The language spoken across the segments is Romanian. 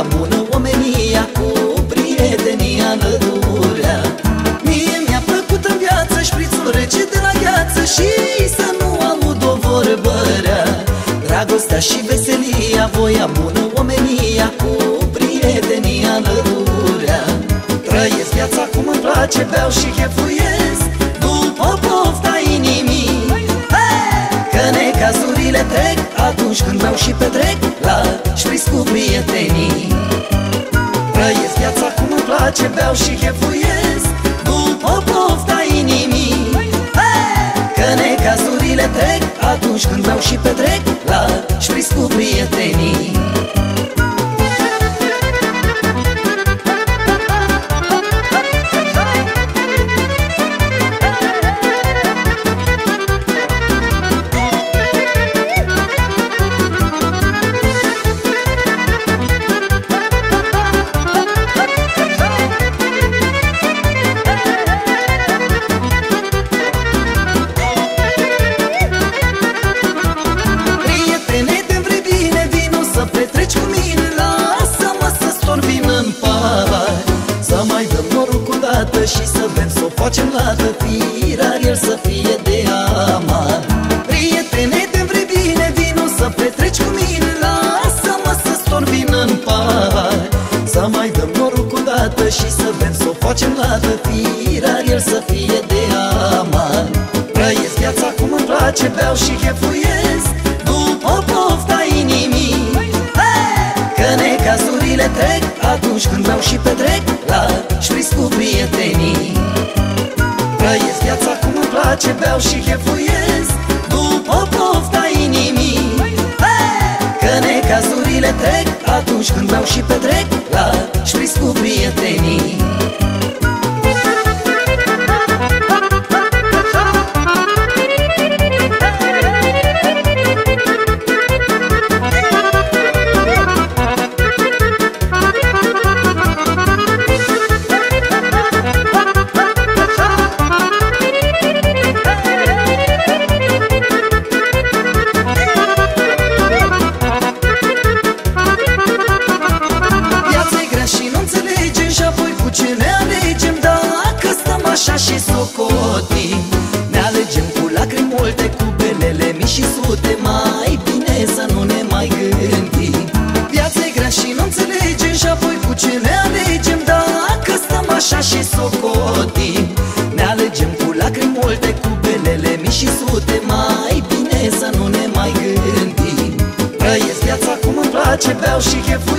Prietenia bună, omenia cu prietenia nădurea Mie mi-a plăcut în viață șprițul rece de la gheață Și să nu aud o vorbă Dragostea și veselia, voia bună, omenia cu prietenia nădurea. Trăiesc viața cum îmi place, beau și chefuiesc După pofta inimii. Hey! Că necazurile trec atunci când beau și petrec La șpriț cu prietenii cum îmi place, beau și chefuiesc și să bem Să o facem la tătirar El să fie de amar. Prietene, te vrei bine, vino să petreci cu mine Lasă-mă să storbim în par Să mai dăm norul cu dată și să bem Să o facem la tătirar El să fie de amar. Trăiesc viața cum îmi place, beau și chefuiesc După pofta inimii. Că necazurile trec atunci când beau și petrec cum îmi place, beau și chefuiesc. După pofta inimii. Că necazurile trec atunci când beau și petrec La șpris cu prietenii așa și socotim Ne alegem cu lacrimi multe, cu belele mii și sute. Mai bine să nu ne mai gândim. Viața e grea și nu înțelegem Și apoi cu ce ne alegem. Dacă stăm așa și socotim Ne alegem cu lacrimi multe, cu belele mii și sute. Mai bine să nu ne mai gândim. Trăiesc viața cum îmi place, beau și chefuiesc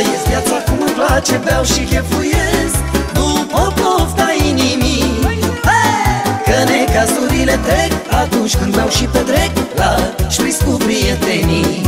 Trăiesc viața cum îmi place, beau și chefuiesc. După pofta inimii Că necazurile trec atunci când beau și petrec La șpris cu prietenii